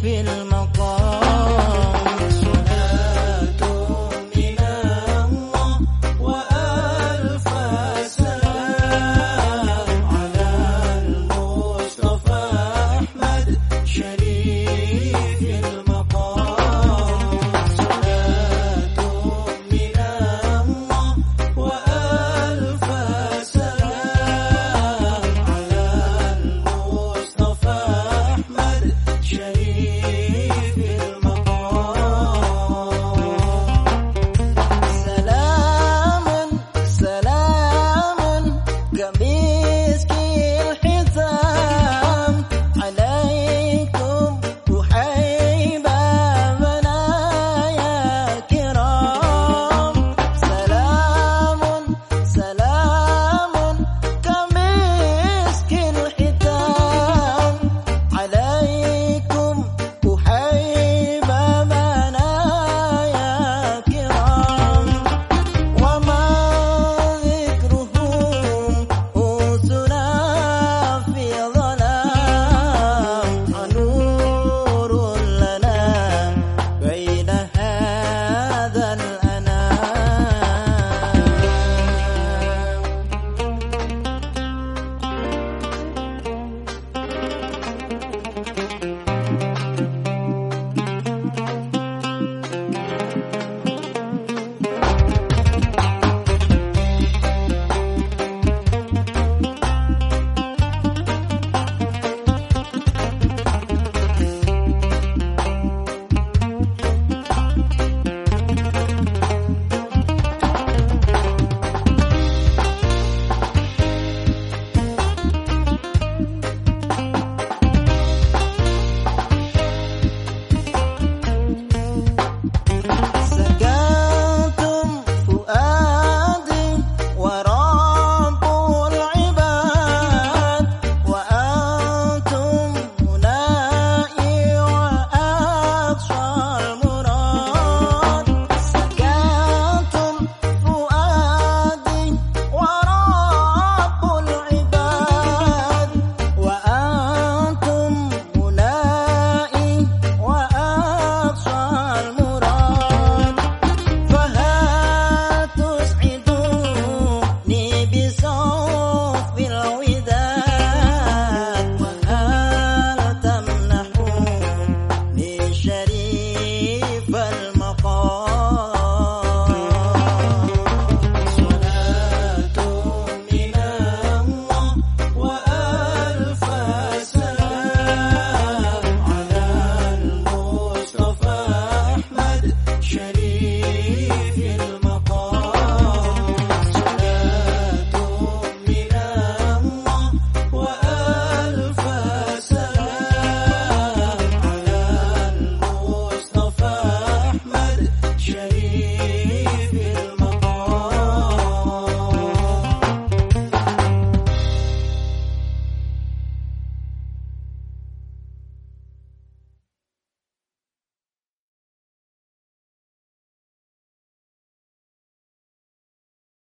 fil ma kiss, kiss.